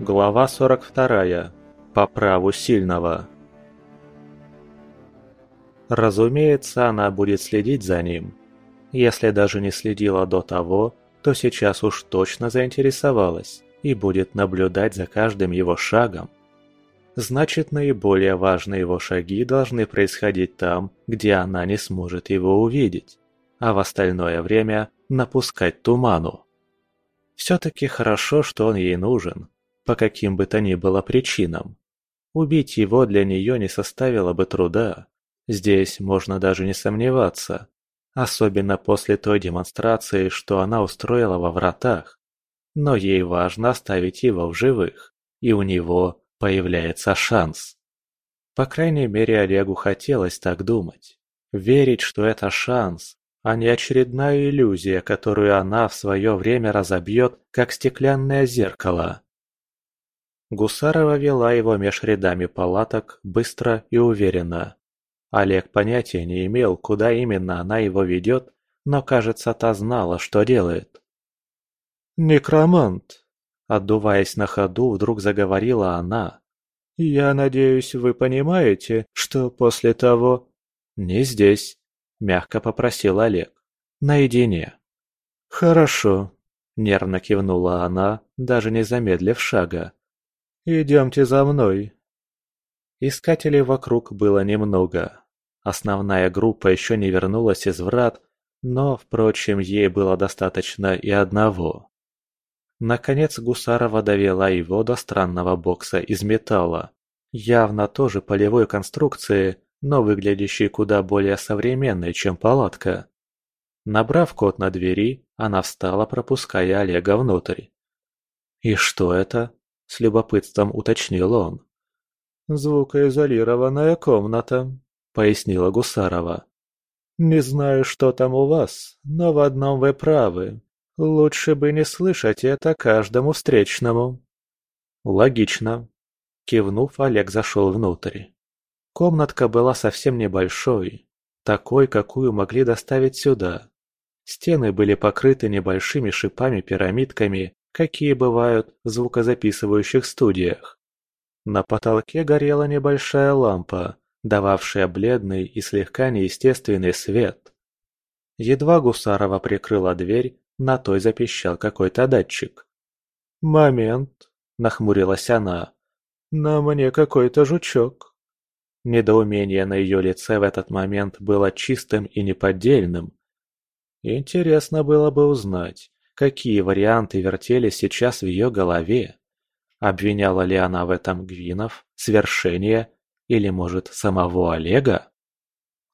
Глава 42. По праву сильного. Разумеется, она будет следить за ним. Если даже не следила до того, то сейчас уж точно заинтересовалась и будет наблюдать за каждым его шагом. Значит, наиболее важные его шаги должны происходить там, где она не сможет его увидеть, а в остальное время напускать туману. Все-таки хорошо, что он ей нужен, по каким бы то ни было причинам. Убить его для нее не составило бы труда. Здесь можно даже не сомневаться. Особенно после той демонстрации, что она устроила во вратах. Но ей важно оставить его в живых, и у него появляется шанс. По крайней мере, Олегу хотелось так думать. Верить, что это шанс, а не очередная иллюзия, которую она в свое время разобьет, как стеклянное зеркало. Гусарова вела его меж рядами палаток быстро и уверенно. Олег понятия не имел, куда именно она его ведет, но, кажется, та знала, что делает. «Некромант!» – отдуваясь на ходу, вдруг заговорила она. «Я надеюсь, вы понимаете, что после того...» «Не здесь», – мягко попросил Олег. «Наедине». «Хорошо», – нервно кивнула она, даже не замедлив шага. «Идемте за мной». Искателей вокруг было немного. Основная группа еще не вернулась из врат, но, впрочем, ей было достаточно и одного. Наконец Гусарова довела его до странного бокса из металла, явно тоже полевой конструкции, но выглядящей куда более современной, чем палатка. Набрав код на двери, она встала, пропуская Олега внутрь. «И что это?» – с любопытством уточнил он. «Звукоизолированная комната», – пояснила Гусарова. «Не знаю, что там у вас, но в одном вы правы. Лучше бы не слышать это каждому встречному». «Логично». Кивнув, Олег зашел внутрь. Комнатка была совсем небольшой, такой, какую могли доставить сюда. Стены были покрыты небольшими шипами-пирамидками, какие бывают в звукозаписывающих студиях. На потолке горела небольшая лампа, дававшая бледный и слегка неестественный свет. Едва Гусарова прикрыла дверь, на той запищал какой-то датчик. «Момент», — нахмурилась она, — «на мне какой-то жучок». Недоумение на ее лице в этот момент было чистым и неподдельным. Интересно было бы узнать, Какие варианты вертелись сейчас в ее голове? Обвиняла ли она в этом Гвинов, свершение или, может, самого Олега?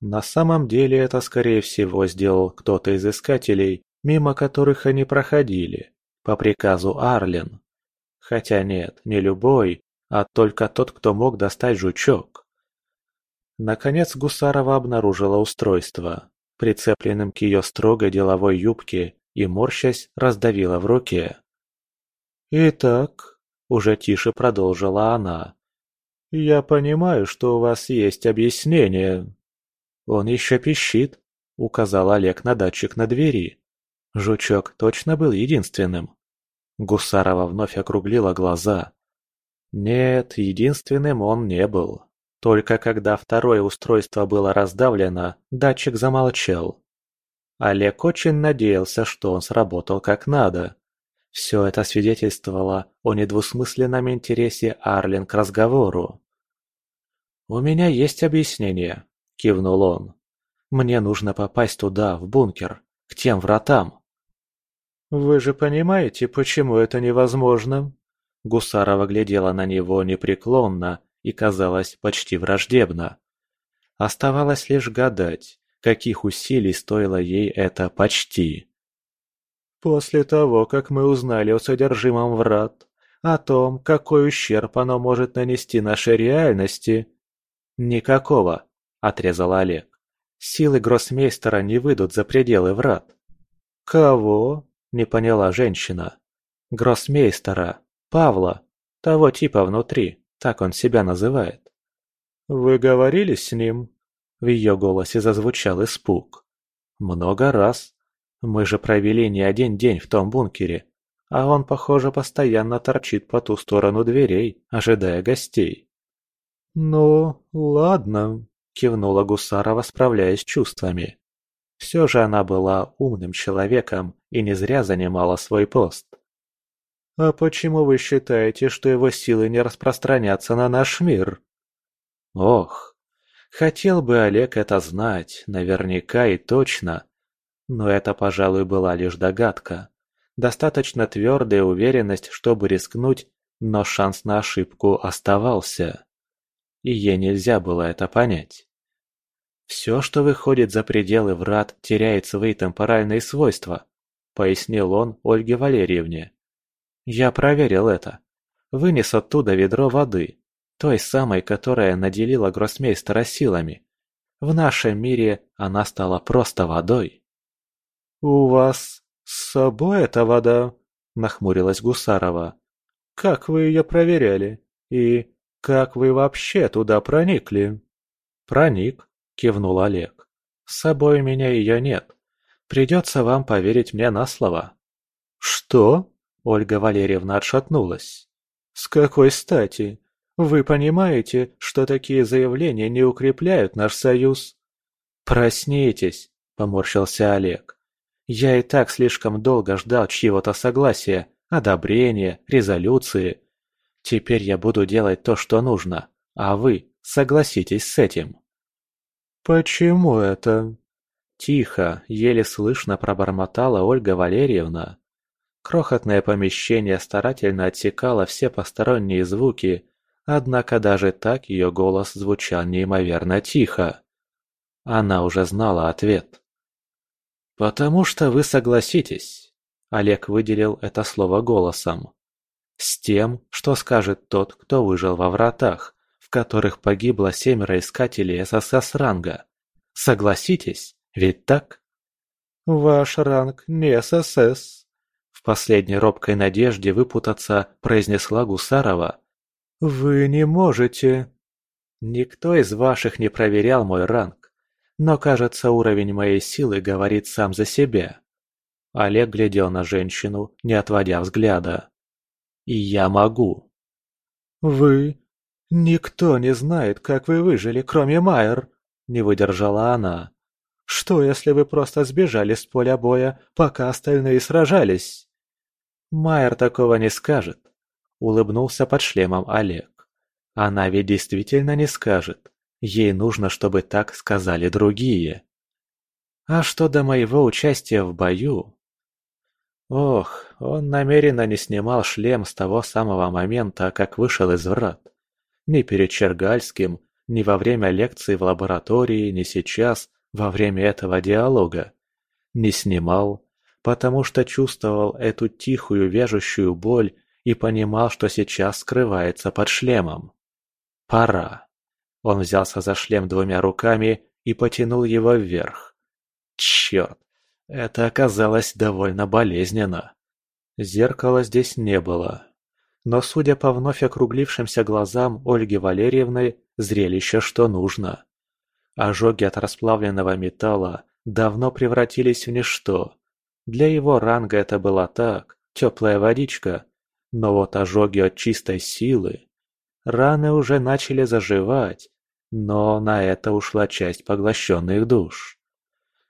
На самом деле это, скорее всего, сделал кто-то из искателей, мимо которых они проходили, по приказу Арлен. Хотя нет, не любой, а только тот, кто мог достать жучок. Наконец Гусарова обнаружила устройство. Прицепленным к ее строгой деловой юбке и, морщась, раздавила в руке. «Итак», — уже тише продолжила она, — «я понимаю, что у вас есть объяснение». «Он еще пищит», — указал Олег на датчик на двери. Жучок точно был единственным. Гусарова вновь округлила глаза. Нет, единственным он не был. Только когда второе устройство было раздавлено, датчик замолчал. Олег очень надеялся, что он сработал как надо. Все это свидетельствовало о недвусмысленном интересе Арлин к разговору. «У меня есть объяснение», – кивнул он. «Мне нужно попасть туда, в бункер, к тем вратам». «Вы же понимаете, почему это невозможно?» Гусарова глядела на него непреклонно и казалась почти враждебно. Оставалось лишь гадать, каких усилий стоило ей это почти. После того, как мы узнали о содержимом врат, о том, какой ущерб оно может нанести нашей реальности... Никакого, отрезал Олег. Силы гроссмейстера не выйдут за пределы врат. Кого? Не поняла женщина. Гроссмейстера, Павла, того типа внутри, так он себя называет. Вы говорили с ним? В ее голосе зазвучал испуг. «Много раз. Мы же провели не один день в том бункере. а он, похоже, постоянно торчит по ту сторону дверей, ожидая гостей. «Ну, ладно», — кивнула Гусарова, справляясь с чувствами. Все же она была умным человеком и не зря занимала свой пост. «А почему вы считаете, что его силы не распространятся на наш мир?» «Ох, хотел бы Олег это знать, наверняка и точно. Но это, пожалуй, была лишь догадка. Достаточно твердая уверенность, чтобы рискнуть, но шанс на ошибку оставался. И ей нельзя было это понять. «Все, что выходит за пределы врат, теряет свои темпоральные свойства», — пояснил он Ольге Валерьевне. «Я проверил это. Вынес оттуда ведро воды, той самой, которая наделила гроссмейстера силами. В нашем мире она стала просто водой». «У вас с собой эта вода?» — нахмурилась Гусарова. «Как вы ее проверяли? И как вы вообще туда проникли?» «Проник», – кивнул Олег. «С собой у меня ее нет. Придется вам поверить мне на слово». «Что?» – Ольга Валерьевна отшатнулась. «С какой стати? Вы понимаете, что такие заявления не укрепляют наш союз?» «Проснитесь», – поморщился Олег. «Я и так слишком долго ждал чьего-то согласия, одобрения, резолюции. Теперь я буду делать то, что нужно, а вы согласитесь с этим». «Почему это?» Тихо, еле слышно пробормотала Ольга Валерьевна. Крохотное помещение старательно отсекало все посторонние звуки, однако даже так ее голос звучал неимоверно тихо. Она уже знала ответ. «Потому что вы согласитесь», — Олег выделил это слово голосом. «С тем, что скажет тот, кто выжил во вратах, которых погибло семеро искателей ССС ранга. Согласитесь, ведь так? Ваш ранг не ССС. В последней робкой надежде выпутаться произнесла Гусарова. Вы не можете. Никто из ваших не проверял мой ранг, но, кажется, уровень моей силы говорит сам за себя. Олег глядел на женщину, не отводя взгляда. И я могу. Вы «Никто не знает, как вы выжили, кроме Майер», — не выдержала она. «Что, если вы просто сбежали с поля боя, пока остальные сражались?» «Майер такого не скажет», — улыбнулся под шлемом Олег. «Она ведь действительно не скажет. Ей нужно, чтобы так сказали другие». «А что до моего участия в бою?» Ох, он намеренно не снимал шлем с того самого момента, как вышел из врат. Ни перед Чергальским, ни во время лекции в лаборатории, ни сейчас, во время этого диалога. Не снимал, потому что чувствовал эту тихую вяжущую боль и понимал, что сейчас скрывается под шлемом. Пора. Он взялся за шлем двумя руками и потянул его вверх. Черт, это оказалось довольно болезненно. Зеркала здесь не было, но, судя по вновь округлившимся глазам Ольги Валерьевны, зрелище что нужно. Ожоги от расплавленного металла давно превратились в ничто. Для его ранга это было так, теплая водичка. Но вот ожоги от чистой силы... Раны уже начали заживать, но на это ушла часть поглощенных душ.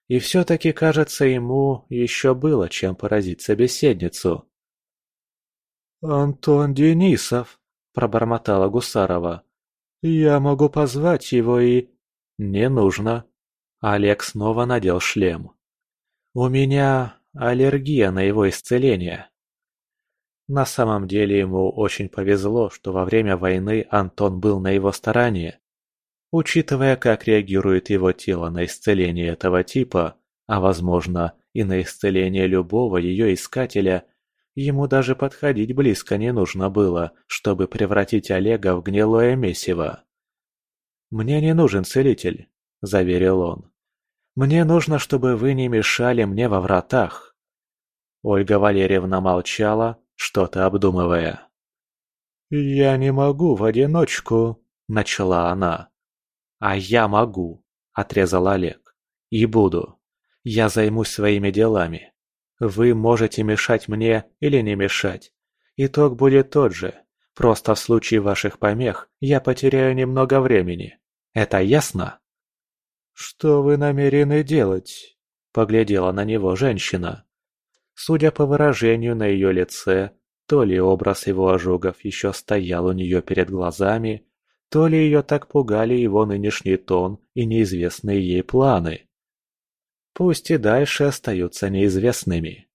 И все-таки, кажется, ему еще было чем поразить собеседницу. «Антон Денисов», — пробормотала Гусарова. «Я могу позвать его и...» «Не нужно». Олег снова надел шлем. «У меня аллергия на его исцеление». На самом деле ему очень повезло, что во время войны Антон был на его стороне. Учитывая, как реагирует его тело на исцеление этого типа, а возможно и на исцеление любого ее искателя, Ему даже подходить близко не нужно было, чтобы превратить Олега в гнилое месиво. «Мне не нужен целитель», – заверил он. «Мне нужно, чтобы вы не мешали мне во вратах». Ольга Валерьевна молчала, что-то обдумывая. «Я не могу в одиночку», – начала она. «А я могу», – отрезал Олег. «И буду. Я займусь своими делами. Вы можете мешать мне или не мешать. Итог будет тот же. Просто в случае ваших помех я потеряю немного времени. Это ясно? Что вы намерены делать? Поглядела на него женщина. Судя по выражению на ее лице, то ли образ его ожогов еще стоял у нее перед глазами, то ли ее так пугали его нынешний тон и неизвестные ей планы. Пусть и дальше остаются неизвестными.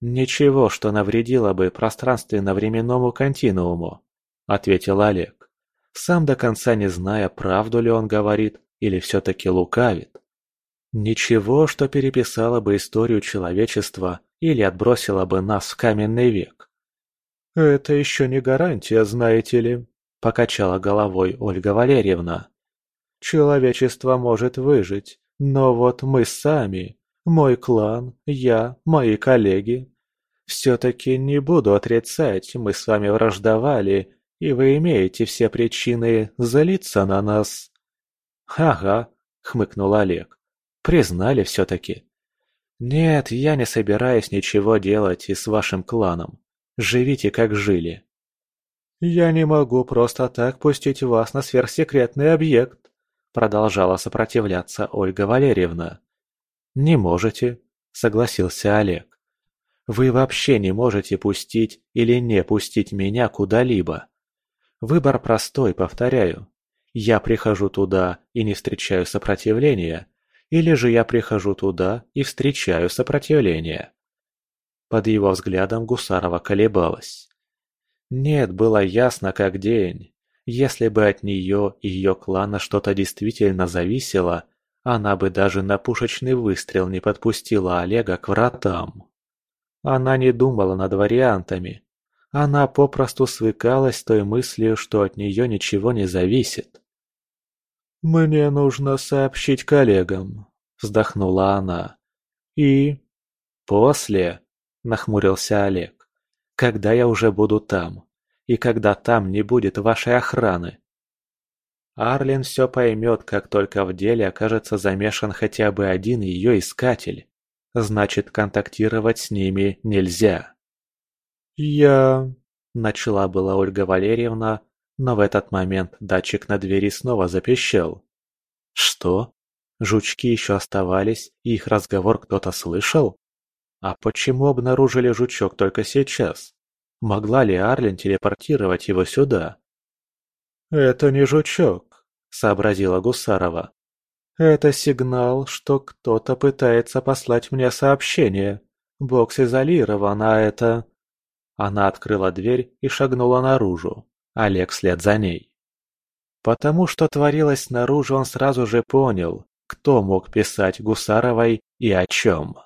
«Ничего, что навредило бы пространственно-временному континууму», — ответил Олег, сам до конца не зная, правду ли он говорит или все-таки лукавит. Ничего, что переписало бы историю человечества или отбросило бы нас в каменный век. «Это еще не гарантия, знаете ли», — покачала головой Ольга Валерьевна. «Человечество может выжить, но вот мы сами, мой клан, я, мои коллеги. Все-таки не буду отрицать, мы с вами враждовали, и вы имеете все причины залиться на нас». «Ага», — хмыкнул Олег. «Признали все-таки». «Нет, я не собираюсь ничего делать и с вашим кланом. Живите, как жили». «Я не могу просто так пустить вас на сверхсекретный объект», продолжала сопротивляться Ольга Валерьевна. «Не можете», — согласился Олег. «Вы вообще не можете пустить или не пустить меня куда-либо. Выбор простой, повторяю. Я прихожу туда и не встречаю сопротивления, или же я прихожу туда и встречаю сопротивление». Под его взглядом Гусарова колебалась. Нет, было ясно как день. Если бы от нее и ее клана что-то действительно зависело, она бы даже на пушечный выстрел не подпустила Олега к вратам. Она не думала над вариантами. Она попросту свыкалась с той мыслью, что от нее ничего не зависит. «Мне нужно сообщить коллегам», — вздохнула она. «И...» «После», — нахмурился Олег, — «когда я уже буду там и когда там не будет вашей охраны. Арлин все поймет, как только в деле окажется замешан хотя бы один ее искатель. Значит, контактировать с ними нельзя. «Я...» – начала была Ольга Валерьевна, но в этот момент датчик на двери снова запищал. «Что? Жучки еще оставались, и их разговор кто-то слышал? А почему обнаружили жучок только сейчас? Могла ли Арлен телепортировать его сюда? «Это не жучок», — сообразила Гусарова. «Это сигнал, что кто-то пытается послать мне сообщение. Бокс изолирован, а это...» Она открыла дверь и шагнула наружу. Олег след за ней. Потому что творилось снаружи, он сразу же понял, кто мог писать Гусаровой и о чем.